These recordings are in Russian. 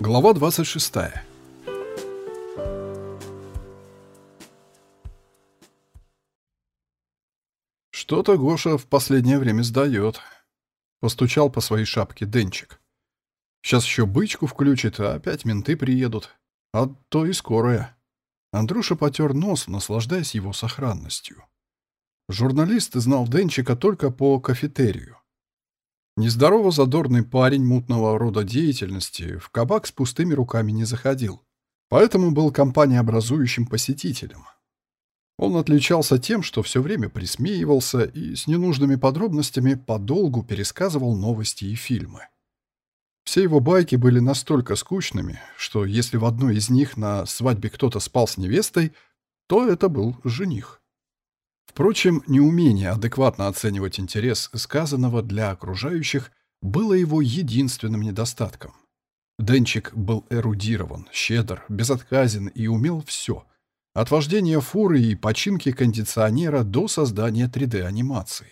Глава 26. Что-то Гоша в последнее время сдает. Постучал по своей шапке Денчик. Сейчас еще бычку включит, а опять менты приедут. А то и скорая. Андрюша потер нос, наслаждаясь его сохранностью. Журналист знал Денчика только по кафетерию. Нездорово задорный парень мутного рода деятельности в кабак с пустыми руками не заходил, поэтому был компаниеобразующим посетителем. Он отличался тем, что все время присмеивался и с ненужными подробностями подолгу пересказывал новости и фильмы. Все его байки были настолько скучными, что если в одной из них на свадьбе кто-то спал с невестой, то это был жених. Впрочем, неумение адекватно оценивать интерес сказанного для окружающих было его единственным недостатком. Денчик был эрудирован, щедр, безотказен и умел все. От вождения фуры и починки кондиционера до создания 3D-анимации.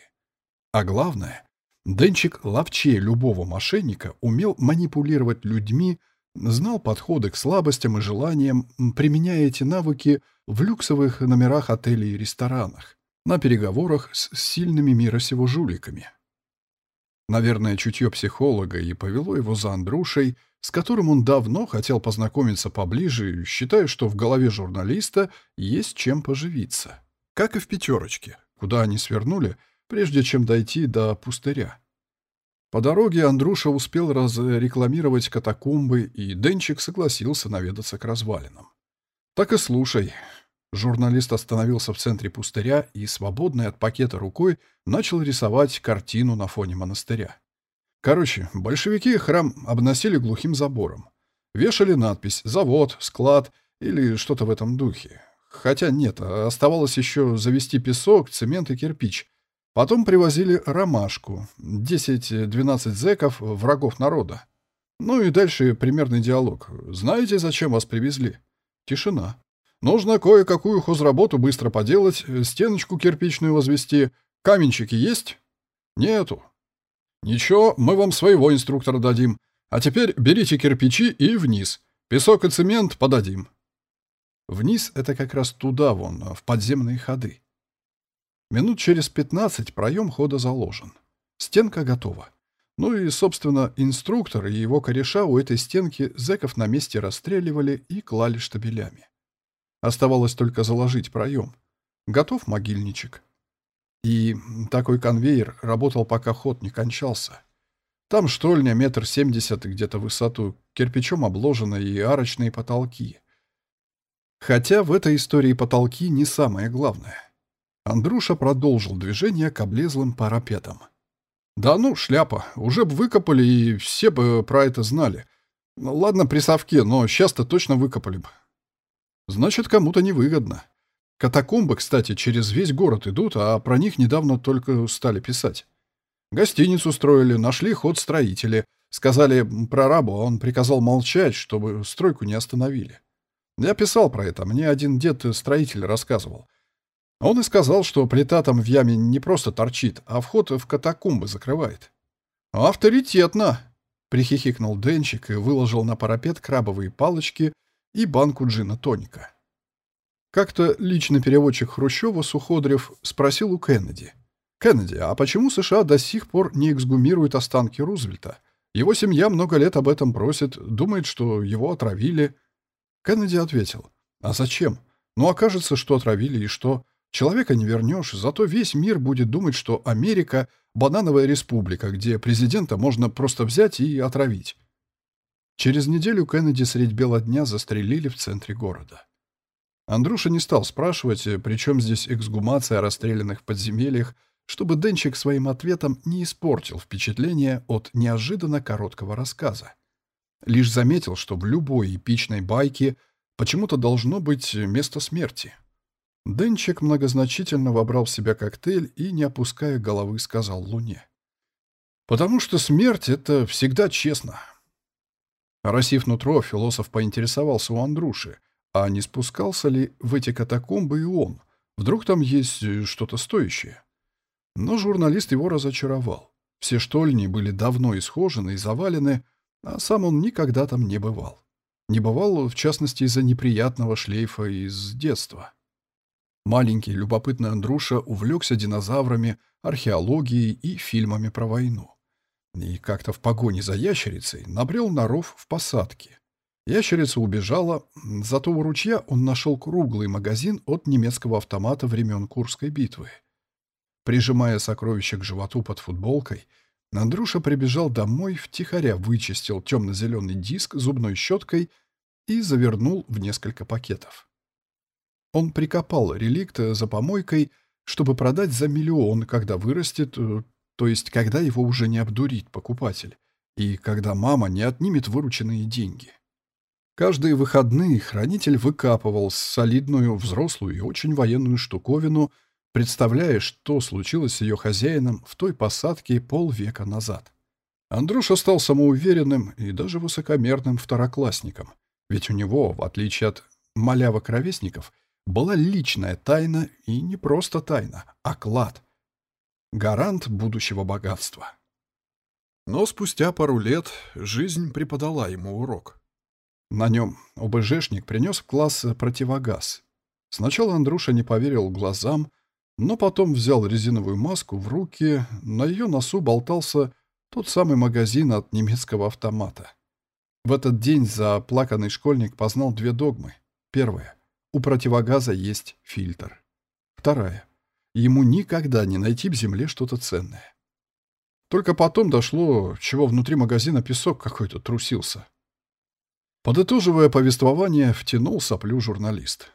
А главное, Денчик ловчее любого мошенника умел манипулировать людьми, знал подходы к слабостям и желаниям, применяя эти навыки в люксовых номерах отелей и ресторанах на переговорах с сильными мира сего жуликами. Наверное, чутье психолога и повело его за Андрушей, с которым он давно хотел познакомиться поближе, считая, что в голове журналиста есть чем поживиться. Как и в «пятерочке», куда они свернули, прежде чем дойти до пустыря. По дороге Андруша успел разрекламировать катакомбы, и Денчик согласился наведаться к развалинам. «Так и слушай», Журналист остановился в центре пустыря и, свободной от пакета рукой, начал рисовать картину на фоне монастыря. Короче, большевики храм обносили глухим забором. Вешали надпись «Завод», «Склад» или что-то в этом духе. Хотя нет, оставалось еще завести песок, цемент и кирпич. Потом привозили ромашку. 10-12 зэков, врагов народа. Ну и дальше примерный диалог. «Знаете, зачем вас привезли?» Тишина. Нужно кое-какую хозработу быстро поделать, э, стеночку кирпичную возвести. Каменщики есть? Нету. Ничего, мы вам своего инструктора дадим. А теперь берите кирпичи и вниз. Песок и цемент подадим. Вниз — это как раз туда вон, в подземные ходы. Минут через пятнадцать проем хода заложен. Стенка готова. Ну и, собственно, инструктор и его кореша у этой стенки зэков на месте расстреливали и клали штабелями. Оставалось только заложить проем. Готов могильничек. И такой конвейер работал, пока ход не кончался. Там штольня метр семьдесят где-то в высоту, кирпичом обложена и арочные потолки. Хотя в этой истории потолки не самое главное. Андруша продолжил движение к облезлым парапетам. «Да ну, шляпа, уже бы выкопали, и все бы про это знали. Ладно, при совке, но сейчас-то точно выкопали бы. Значит, кому-то невыгодно. Катакомбы, кстати, через весь город идут, а про них недавно только стали писать. Гостиницу строили, нашли ход строители. Сказали прорабу, а он приказал молчать, чтобы стройку не остановили. Я писал про это, мне один дед-строитель рассказывал. Он и сказал, что плита там в яме не просто торчит, а вход в катакомбы закрывает. «Авторитетно!» — прихихикнул Денчик и выложил на парапет крабовые палочки и банку джина-тоника. Как-то личный переводчик Хрущева Суходрев спросил у Кеннеди. «Кеннеди, а почему США до сих пор не эксгумируют останки Рузвельта? Его семья много лет об этом просит, думает, что его отравили». Кеннеди ответил. «А зачем? Ну, окажется, что отравили, и что? Человека не вернешь, зато весь мир будет думать, что Америка — банановая республика, где президента можно просто взять и отравить. Через неделю Кеннеди средь бела дня застрелили в центре города. Андруша не стал спрашивать, при чем здесь эксгумация расстрелянных в подземельях, чтобы Денчик своим ответом не испортил впечатление от неожиданно короткого рассказа. Лишь заметил, что в любой эпичной байке почему-то должно быть место смерти. Денчик многозначительно вобрал в себя коктейль и, не опуская головы, сказал Луне. «Потому что смерть — это всегда честно. Оросив нутро, философ поинтересовался у Андруши, а не спускался ли в эти катакомбы и он? Вдруг там есть э, что-то стоящее? Но журналист его разочаровал. Все штольни были давно исхожены и завалены, а сам он никогда там не бывал. Не бывал, в частности, из-за неприятного шлейфа из детства. Маленький любопытный Андруша увлекся динозаврами, археологией и фильмами про войну. И как-то в погоне за ящерицей набрел на ров в посадке. Ящерица убежала, зато у ручья он нашел круглый магазин от немецкого автомата времен Курской битвы. Прижимая сокровище к животу под футболкой, Андрюша прибежал домой, втихаря вычистил темно-зеленый диск зубной щеткой и завернул в несколько пакетов. Он прикопал реликт за помойкой, чтобы продать за миллион, когда вырастет, э, то есть когда его уже не обдурит покупатель, и когда мама не отнимет вырученные деньги. Каждые выходные хранитель выкапывал солидную, взрослую и очень военную штуковину – представляя, что случилось с ее хозяином в той посадке полвека назад. Андрюша стал самоуверенным и даже высокомерным второклассником, ведь у него, в отличие от малявок-ровесников, была личная тайна и не просто тайна, а клад. Гарант будущего богатства. Но спустя пару лет жизнь преподала ему урок. На нем ОБЖшник принес в класс противогаз. Сначала Андруша не поверил глазам, но потом взял резиновую маску в руки, на ее носу болтался тот самый магазин от немецкого автомата. В этот день заплаканный школьник познал две догмы. Первая. У противогаза есть фильтр. Вторая. Ему никогда не найти в земле что-то ценное. Только потом дошло, чего внутри магазина песок какой-то трусился. Подытоживая повествование, втянул соплю журналист.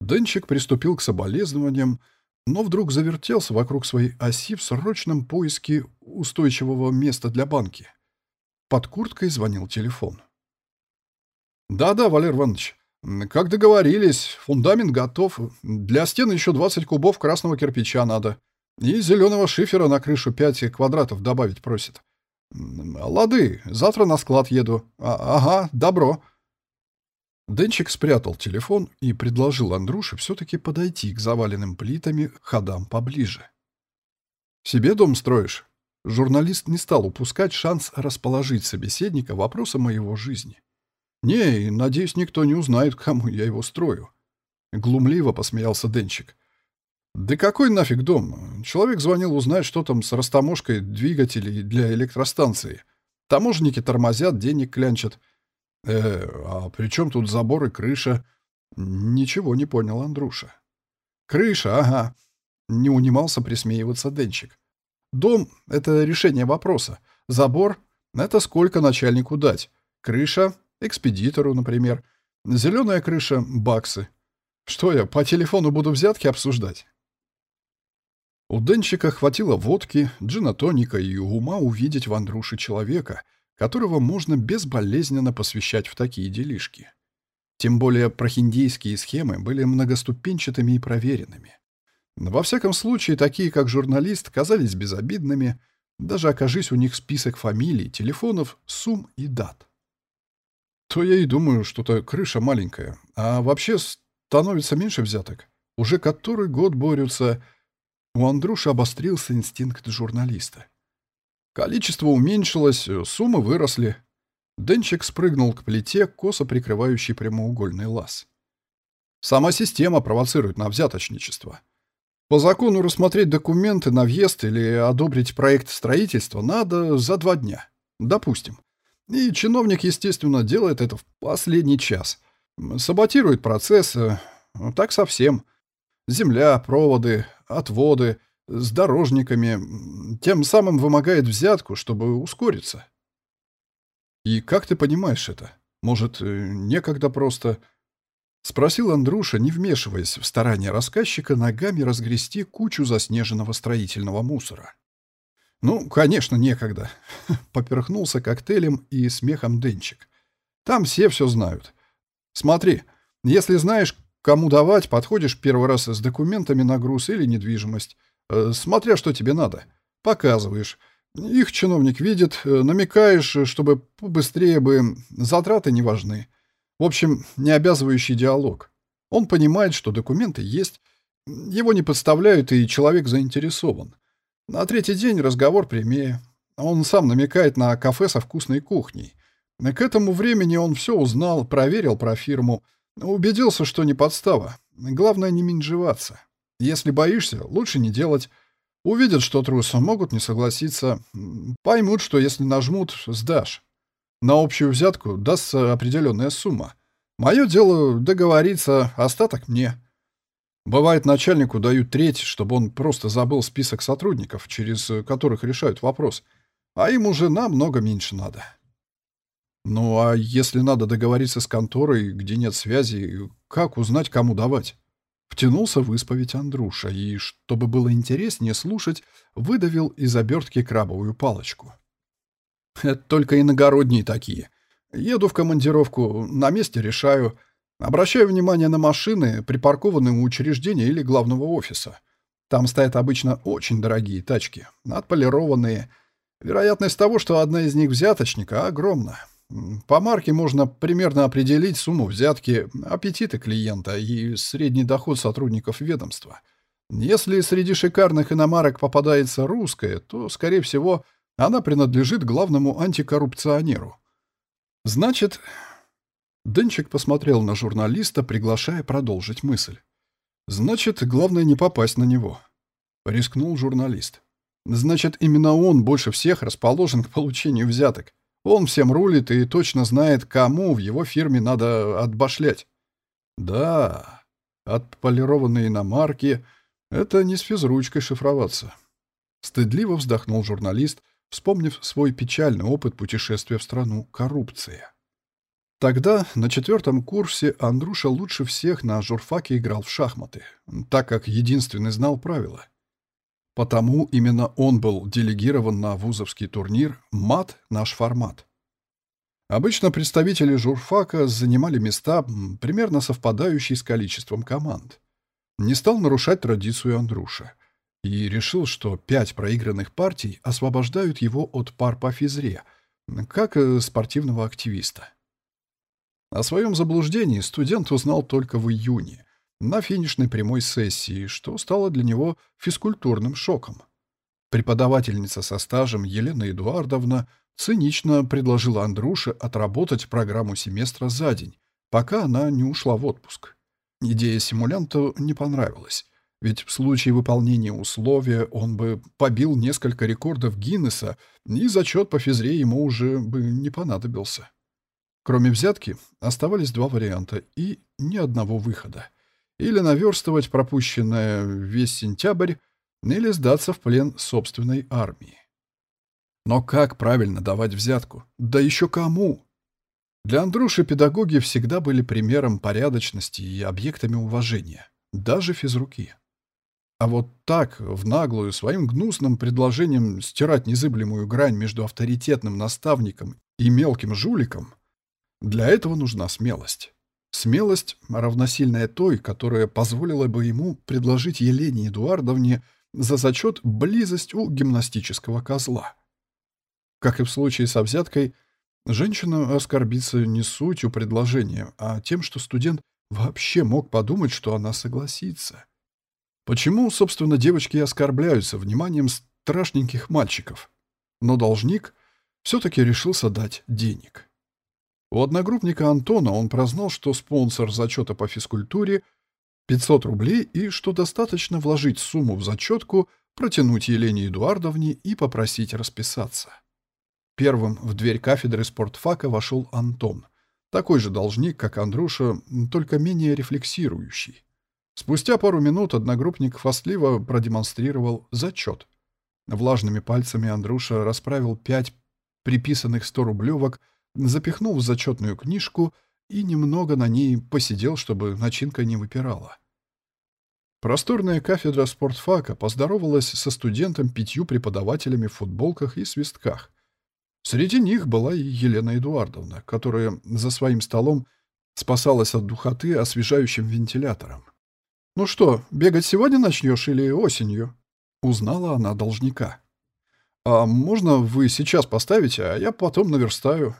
Денчик приступил к соболезнованиям, но вдруг завертелся вокруг своей оси в срочном поиске устойчивого места для банки. Под курткой звонил телефон. «Да-да, Валер Иванович, как договорились, фундамент готов. Для стены еще 20 кубов красного кирпича надо. И зеленого шифера на крышу 5 квадратов добавить просит. Лады, завтра на склад еду. А ага, добро». Денчик спрятал телефон и предложил Андрюше все-таки подойти к заваленным плитами ходам поближе. «Себе дом строишь?» Журналист не стал упускать шанс расположить собеседника вопросом о его жизни. «Не, надеюсь, никто не узнает, кому я его строю». Глумливо посмеялся Денчик. «Да какой нафиг дом? Человек звонил узнать, что там с растаможкой двигателей для электростанции. Таможенники тормозят, денег клянчат. «Э, а при чем тут забор и крыша?» «Ничего не понял Андруша». «Крыша, ага», — не унимался присмеиваться Денчик. «Дом — это решение вопроса. Забор — это сколько начальнику дать. Крыша — экспедитору, например. Зеленая крыша — баксы. Что я, по телефону буду взятки обсуждать?» У Денчика хватило водки, джина-тоника и ума увидеть в Андрюше человека — которого можно безболезненно посвящать в такие делишки. Тем более прохиндейские схемы были многоступенчатыми и проверенными. Во всяком случае, такие как журналист казались безобидными, даже окажись у них список фамилий, телефонов, сумм и дат. То я и думаю, что-то крыша маленькая, а вообще становится меньше взяток. Уже который год борются. У Андрюши обострился инстинкт журналиста. Количество уменьшилось, суммы выросли. Денчик спрыгнул к плите, косо прикрывающей прямоугольный лаз. Сама система провоцирует на взяточничество. По закону рассмотреть документы на въезд или одобрить проект строительства надо за два дня. Допустим. И чиновник, естественно, делает это в последний час. Саботирует процесс. Э, так совсем. Земля, проводы, отводы — с дорожниками, тем самым вымогает взятку, чтобы ускориться. И как ты понимаешь это? Может, э, некогда просто... Спросил Андруша, не вмешиваясь в старания рассказчика ногами разгрести кучу заснеженного строительного мусора. «Ну, конечно, некогда», — поперхнулся коктейлем и смехом Денчик. «Там все все знают. Смотри, если знаешь, кому давать, подходишь первый раз с документами на груз или недвижимость. Э, смотря что тебе надо. Показываешь. Их чиновник видит, э, намекаешь, чтобы побыстрее бы, затраты не важны. В общем, не обязывающий диалог. Он понимает, что документы есть, его не подставляют, и человек заинтересован. На третий день разговор прямее. Он сам намекает на кафе со вкусной кухней. К этому времени он все узнал, проверил про фирму, убедился, что не подстава. Главное не менжеваться. Если боишься, лучше не делать. Увидят, что трус, могут не согласиться. Поймут, что если нажмут, сдашь. На общую взятку дастся определенная сумма. Мое дело договориться, остаток мне. Бывает, начальнику дают треть, чтобы он просто забыл список сотрудников, через которых решают вопрос. А им уже намного меньше надо. Ну а если надо договориться с конторой, где нет связи, как узнать, кому давать? Втянулся в исповедь Андруша и, чтобы было интереснее слушать, выдавил из обертки крабовую палочку. Это только иногородние такие. Еду в командировку, на месте решаю. Обращаю внимание на машины, припаркованные у учреждения или главного офиса. Там стоят обычно очень дорогие тачки, отполированные. Вероятность того, что одна из них взяточника, огромна. По марке можно примерно определить сумму взятки, аппетиты клиента и средний доход сотрудников ведомства. Если среди шикарных иномарок попадается русская, то, скорее всего, она принадлежит главному антикоррупционеру. Значит... Денчик посмотрел на журналиста, приглашая продолжить мысль. Значит, главное не попасть на него. Рискнул журналист. Значит, именно он больше всех расположен к получению взяток. Он всем рулит и точно знает, кому в его фирме надо отбашлять. Да, отполированные иномарки — это не с физручкой шифроваться. Стыдливо вздохнул журналист, вспомнив свой печальный опыт путешествия в страну коррупции. Тогда, на четвертом курсе, Андруша лучше всех на журфаке играл в шахматы, так как единственный знал правила. Потому именно он был делегирован на вузовский турнир «МАТ. Наш формат». Обычно представители журфака занимали места, примерно совпадающие с количеством команд. Не стал нарушать традицию Андруша и решил, что пять проигранных партий освобождают его от пар по физре, как э, спортивного активиста. О своем заблуждении студент узнал только в июне, на финишной прямой сессии, что стало для него физкультурным шоком. Преподавательница со стажем Елена Эдуардовна цинично предложила Андруше отработать программу семестра за день, пока она не ушла в отпуск. Идея симулянту не понравилась, ведь в случае выполнения условия он бы побил несколько рекордов Гиннесса, и зачет по физре ему уже бы не понадобился. Кроме взятки, оставались два варианта и ни одного выхода — или наверстывать пропущенное весь сентябрь, или сдаться в плен собственной армии. Но как правильно давать взятку? Да еще кому? Для Андруши педагоги всегда были примером порядочности и объектами уважения, даже физруки. А вот так, в наглую, своим гнусным предложением стирать незыблемую грань между авторитетным наставником и мелким жуликом, для этого нужна смелость. Смелость, равносильная той, которая позволила бы ему предложить Елене Эдуардовне за зачет близость у гимнастического козла. Как и в случае со взяткой, женщина оскорбится не сутью предложения, а тем, что студент вообще мог подумать, что она согласится. Почему, собственно, девочки оскорбляются вниманием страшненьких мальчиков? Но должник все-таки решился дать денег. У одногруппника Антона он прознал, что спонсор зачета по физкультуре 500 рублей и что достаточно вложить сумму в зачетку, протянуть Елене Эдуардовне и попросить расписаться. Первым в дверь кафедры спортфака вошел Антон, такой же должник, как Андруша, только менее рефлексирующий. Спустя пару минут одногруппник хвастливо продемонстрировал зачет. Влажными пальцами Андруша расправил пять приписанных 100-рублевок запихнул в зачетную книжку и немного на ней посидел, чтобы начинка не выпирала. Просторная кафедра спортфака поздоровалась со студентом пятью преподавателями в футболках и свистках. Среди них была и Елена Эдуардовна, которая за своим столом спасалась от духоты освежающим вентилятором. «Ну что, бегать сегодня начнешь или осенью?» Узнала она должника. «А можно вы сейчас поставите, а я потом наверстаю?»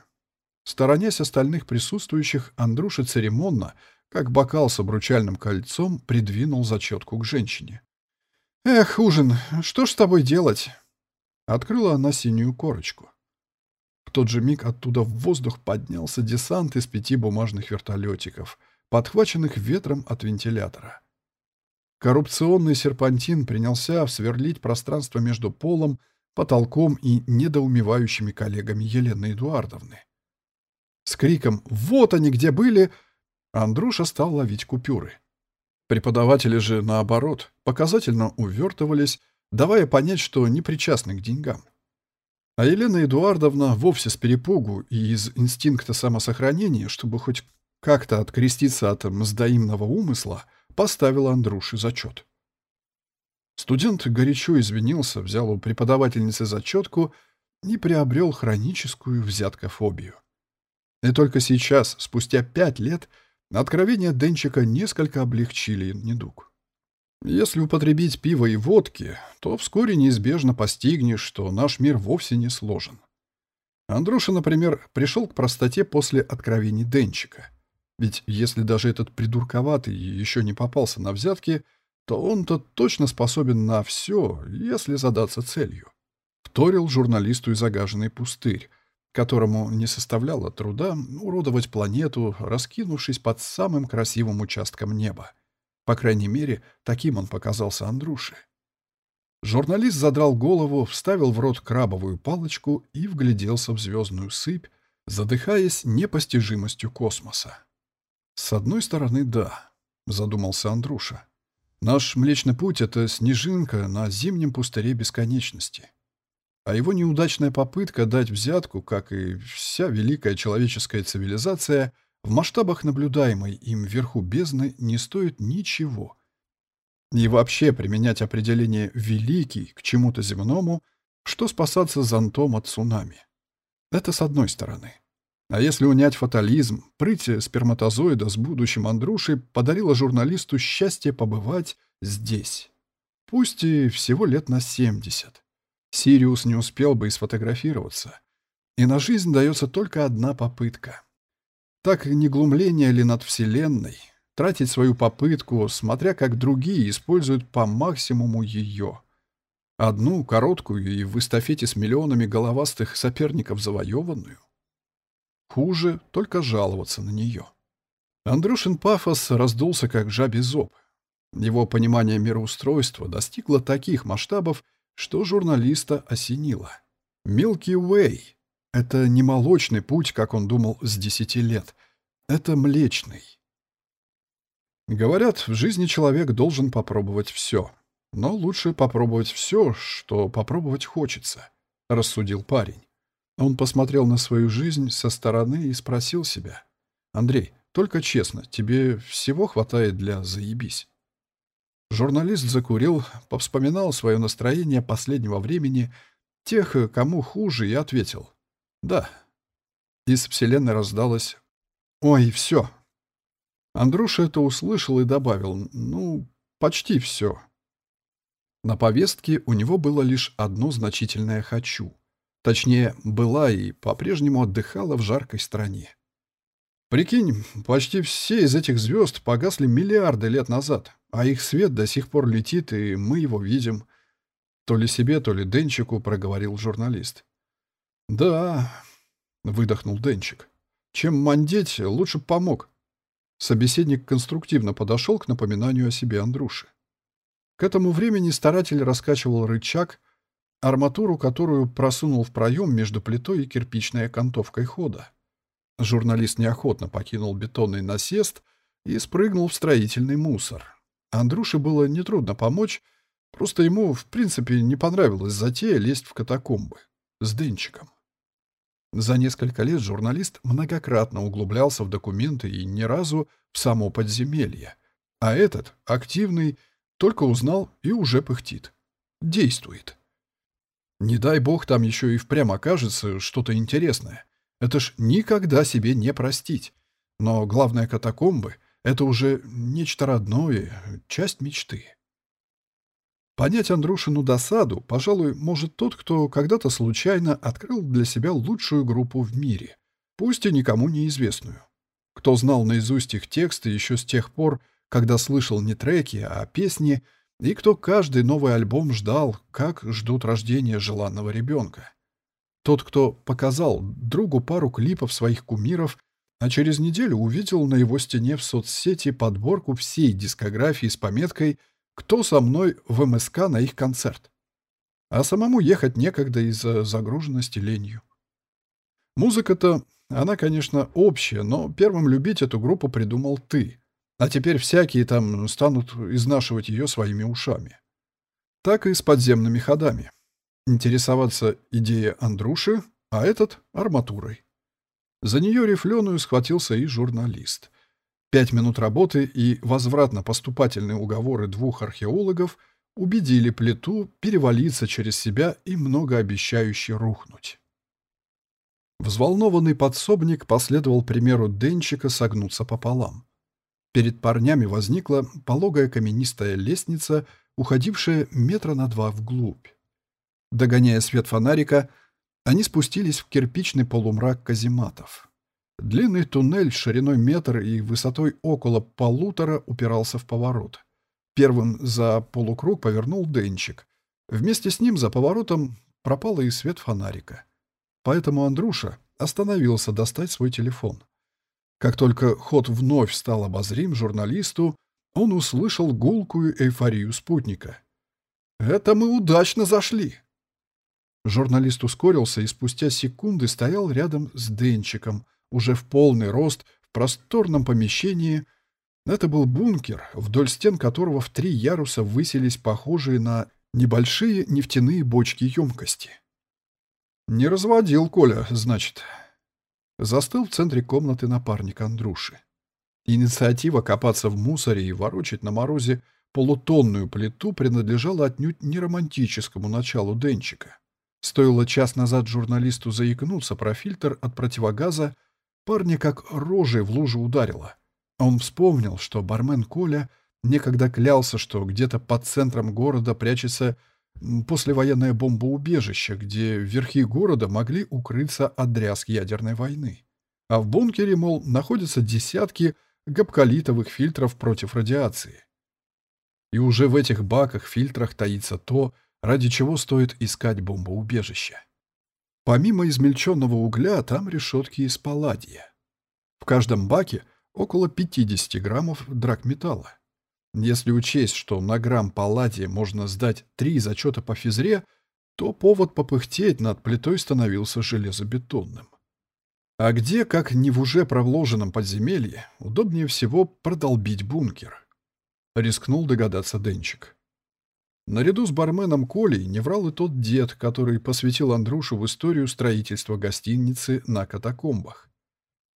Сторонясь остальных присутствующих, Андруша церемонно, как бокал с обручальным кольцом, придвинул зачетку к женщине. «Эх, ужин, что ж с тобой делать?» Открыла она синюю корочку. В тот же миг оттуда в воздух поднялся десант из пяти бумажных вертолетиков, подхваченных ветром от вентилятора. Коррупционный серпантин принялся сверлить пространство между полом, потолком и недоумевающими коллегами Елены Эдуардовны. С криком «Вот они где были!» Андруша стал ловить купюры. Преподаватели же, наоборот, показательно увертывались, давая понять, что не причастны к деньгам. А Елена Эдуардовна вовсе с перепугу и из инстинкта самосохранения, чтобы хоть как-то откреститься от мздоимного умысла, поставила Андруши зачет. Студент горячо извинился, взял у преподавательницы зачетку и приобрел хроническую взяткофобию. И только сейчас, спустя пять лет, Откровения Денчика несколько облегчили недуг. Если употребить пиво и водки, то вскоре неизбежно постигнешь, что наш мир вовсе не сложен. Андруша, например, пришел к простоте после откровений Денчика. Ведь если даже этот придурковатый еще не попался на взятки, то он-то точно способен на все, если задаться целью. Вторил журналисту и загаженный пустырь, которому не составляло труда уродовать планету, раскинувшись под самым красивым участком неба. По крайней мере, таким он показался Андрюше. Журналист задрал голову, вставил в рот крабовую палочку и вгляделся в звездную сыпь, задыхаясь непостижимостью космоса. «С одной стороны, да», — задумался Андруша. «Наш Млечный Путь — это снежинка на зимнем пустыре бесконечности. А его неудачная попытка дать взятку, как и вся великая человеческая цивилизация, в масштабах наблюдаемой им вверху бездны не стоит ничего. И вообще применять определение «великий» к чему-то земному, что спасаться зонтом от цунами. Это с одной стороны. А если унять фатализм, прыть сперматозоида с будущим Андрушей подарила журналисту счастье побывать здесь. Пусть и всего лет на 70. Сириус не успел бы и сфотографироваться. И на жизнь дается только одна попытка. Так не глумление ли над Вселенной, тратить свою попытку, смотря как другие используют по максимуму ее. Одну, короткую и в эстафете с миллионами головастых соперников завоеванную. Хуже только жаловаться на нее. Андрюшин пафос раздулся как жабий зоб. Его понимание мироустройства достигло таких масштабов, что журналиста осенило. Milky Way — это не молочный путь, как он думал с десяти лет. Это млечный. Говорят, в жизни человек должен попробовать все. Но лучше попробовать все, что попробовать хочется, — рассудил парень. Он посмотрел на свою жизнь со стороны и спросил себя. «Андрей, только честно, тебе всего хватает для заебись?» Журналист закурил, повспоминал свое настроение последнего времени, тех, кому хуже, и ответил. «Да». Из вселенной раздалось «Ой, все». Андруша это услышал и добавил «Ну, почти все». На повестке у него было лишь одно значительное «хочу». Точнее, была и по-прежнему отдыхала в жаркой стране. Прикинь, почти все из этих звезд погасли миллиарды лет назад, а их свет до сих пор летит, и мы его видим. То ли себе, то ли Денчику, проговорил журналист. Да, выдохнул Денчик. Чем мандеть, лучше помог. Собеседник конструктивно подошел к напоминанию о себе Андруши. К этому времени старатель раскачивал рычаг, арматуру, которую просунул в проем между плитой и кирпичной окантовкой хода. Журналист неохотно покинул бетонный насест и спрыгнул в строительный мусор. Андрюше было нетрудно помочь, просто ему, в принципе, не понравилась затея лезть в катакомбы с Денчиком. За несколько лет журналист многократно углублялся в документы и ни разу в само подземелье. А этот, активный, только узнал и уже пыхтит. Действует. Не дай бог там еще и впрямь окажется что-то интересное. Это ж никогда себе не простить. Но главное катакомбы это уже нечто родное, часть мечты. Понять Андрушину досаду, пожалуй, может тот, кто когда-то случайно открыл для себя лучшую группу в мире, пусть и никому неизвестную. Кто знал наизусть их тексты еще с тех пор, когда слышал не треки, а песни, и кто каждый новый альбом ждал, как ждут рождения желанного ребенка. Тот, кто показал другу пару клипов своих кумиров, а через неделю увидел на его стене в соцсети подборку всей дискографии с пометкой «Кто со мной в МСК на их концерт?». А самому ехать некогда из-за загруженности ленью. Музыка-то, она, конечно, общая, но первым любить эту группу придумал ты. А теперь всякие там станут изнашивать ее своими ушами. Так и с подземными ходами. Интересоваться идея Андруши, а этот — арматурой. За нее рифленую схватился и журналист. Пять минут работы и возвратно-поступательные уговоры двух археологов убедили плиту перевалиться через себя и многообещающе рухнуть. Взволнованный подсобник последовал примеру Денчика согнуться пополам. Перед парнями возникла пологая каменистая лестница, уходившая метра на два вглубь. Догоняя свет фонарика, они спустились в кирпичный полумрак казематов. Длинный туннель шириной метр и высотой около полутора упирался в поворот. Первым за полукруг повернул Денчик. Вместе с ним за поворотом пропал и свет фонарика. Поэтому Андруша остановился достать свой телефон. Как только ход вновь стал обозрим журналисту, он услышал гулкую эйфорию спутника. «Это мы удачно зашли!» Журналист ускорился и спустя секунды стоял рядом с Денчиком, уже в полный рост, в просторном помещении. Это был бункер, вдоль стен которого в три яруса высились похожие на небольшие нефтяные бочки емкости. «Не разводил Коля, значит», застыл в центре комнаты напарник Андруши. Инициатива копаться в мусоре и ворочать на морозе полутонную плиту принадлежала отнюдь не романтическому началу Денчика. Стоило час назад журналисту заикнуться про фильтр от противогаза, парня как рожей в лужу ударило. Он вспомнил, что бармен Коля некогда клялся, что где-то под центром города прячется послевоенное бомбоубежище, где верхи города могли укрыться от дрязг ядерной войны. А в бункере, мол, находятся десятки габкалитовых фильтров против радиации. И уже в этих баках-фильтрах таится то, ради чего стоит искать бомбоубежище. Помимо измельченного угля, там решетки из палладия. В каждом баке около 50 граммов драгметалла. Если учесть, что на грамм палладия можно сдать три зачета по физре, то повод попыхтеть над плитой становился железобетонным. А где, как не в уже провложенном подземелье, удобнее всего продолбить бункер? Рискнул догадаться Денчик. Наряду с барменом Колей не врал и тот дед, который посвятил Андрушу в историю строительства гостиницы на катакомбах.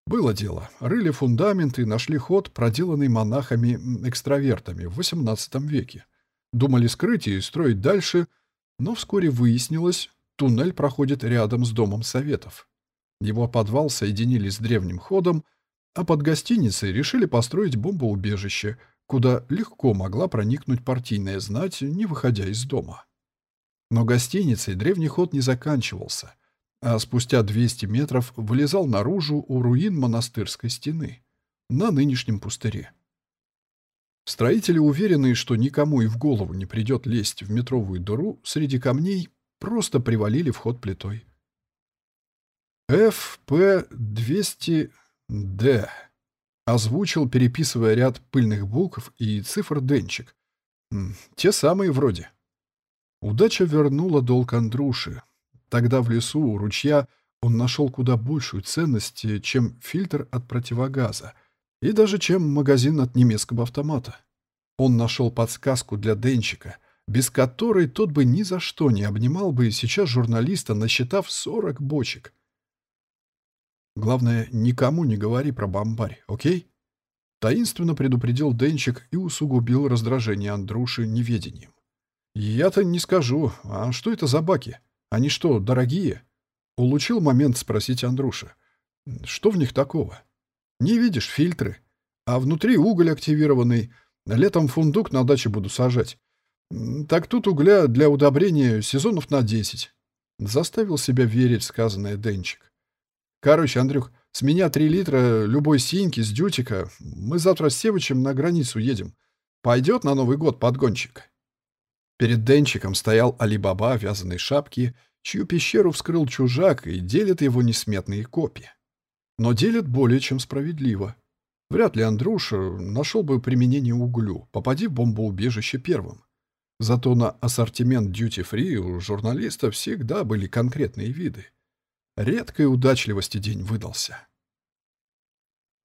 Было дело. Рыли фундамент и нашли ход, проделанный монахами-экстравертами в XVIII веке. Думали скрыть и строить дальше, но вскоре выяснилось, туннель проходит рядом с Домом Советов. Его подвал соединили с древним ходом, а под гостиницей решили построить бомбоубежище, куда легко могла проникнуть партийная знать, не выходя из дома. Но гостиницей древний ход не заканчивался — а спустя 200 метров вылезал наружу у руин монастырской стены, на нынешнем пустыре. Строители, уверенные, что никому и в голову не придет лезть в метровую дыру среди камней, просто привалили вход плитой. «ФП-200-Д», — озвучил, переписывая ряд пыльных букв и цифр Денчик. «Те самые вроде». Удача вернула долг Андруши, Тогда в лесу у ручья он нашел куда большую ценность, чем фильтр от противогаза, и даже чем магазин от немецкого автомата. Он нашел подсказку для Денчика, без которой тот бы ни за что не обнимал бы сейчас журналиста, насчитав 40 бочек. Главное, никому не говори про бомбарь, окей? Таинственно предупредил Денчик и усугубил раздражение Андруши неведением. Я-то не скажу, а что это за баки? Они что, дорогие? Улучил момент спросить Андруша. Что в них такого? Не видишь, фильтры. А внутри уголь активированный. Летом фундук на даче буду сажать. Так тут угля для удобрения сезонов на десять. Заставил себя верить сказанное Денчик. Короче, Андрюх, с меня три литра любой синьки с дютика. Мы завтра с Севычем на границу едем. Пойдет на Новый год подгончик. Перед Денчиком стоял Али-Баба в вязаной шапке, чью пещеру вскрыл чужак и делит его несметные копии. Но делит более чем справедливо. Вряд ли Андруша нашел бы применение углю, попади в бомбоубежище первым. Зато на ассортимент дьюти-фри у журналиста всегда были конкретные виды. Редкой удачливости день выдался.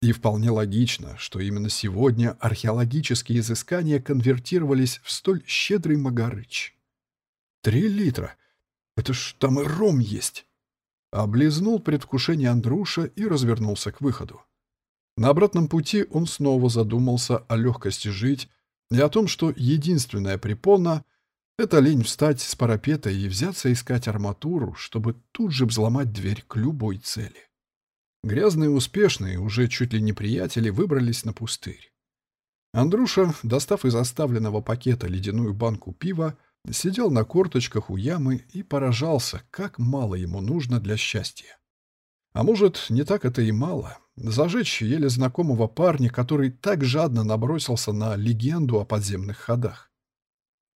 И вполне логично, что именно сегодня археологические изыскания конвертировались в столь щедрый магарыч. Три литра. Это ж там и ром есть. Облизнул предвкушение Андруша и развернулся к выходу. На обратном пути он снова задумался о легкости жить и о том, что единственная препона — это лень встать с парапета и взяться искать арматуру, чтобы тут же взломать дверь к любой цели. Грязные успешные, уже чуть ли не приятели, выбрались на пустырь. Андруша, достав из оставленного пакета ледяную банку пива, сидел на корточках у ямы и поражался, как мало ему нужно для счастья. А может, не так это и мало. Зажечь еле знакомого парня, который так жадно набросился на легенду о подземных ходах.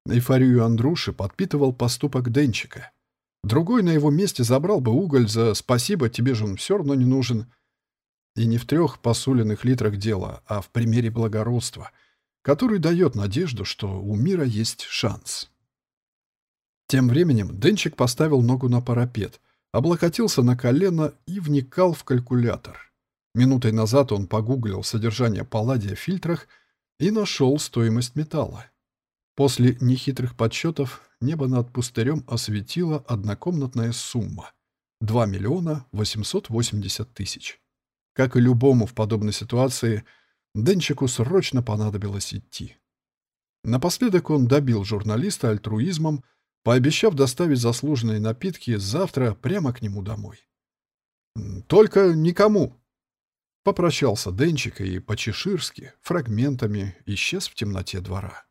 Эйфорию Андруши подпитывал поступок Денчика — Другой на его месте забрал бы уголь за «спасибо, тебе же он все равно не нужен». И не в трех посуленных литрах дела, а в примере благородства, который дает надежду, что у мира есть шанс. Тем временем Денчик поставил ногу на парапет, облокотился на колено и вникал в калькулятор. Минутой назад он погуглил содержание палладия в фильтрах и нашел стоимость металла. После нехитрых подсчетов небо над пустырем осветила однокомнатная сумма — 2 миллиона 880 тысяч. Как и любому в подобной ситуации, Денчику срочно понадобилось идти. Напоследок он добил журналиста альтруизмом, пообещав доставить заслуженные напитки завтра прямо к нему домой. «Только никому!» Попрощался Денчик и по-чеширски, фрагментами, исчез в темноте двора.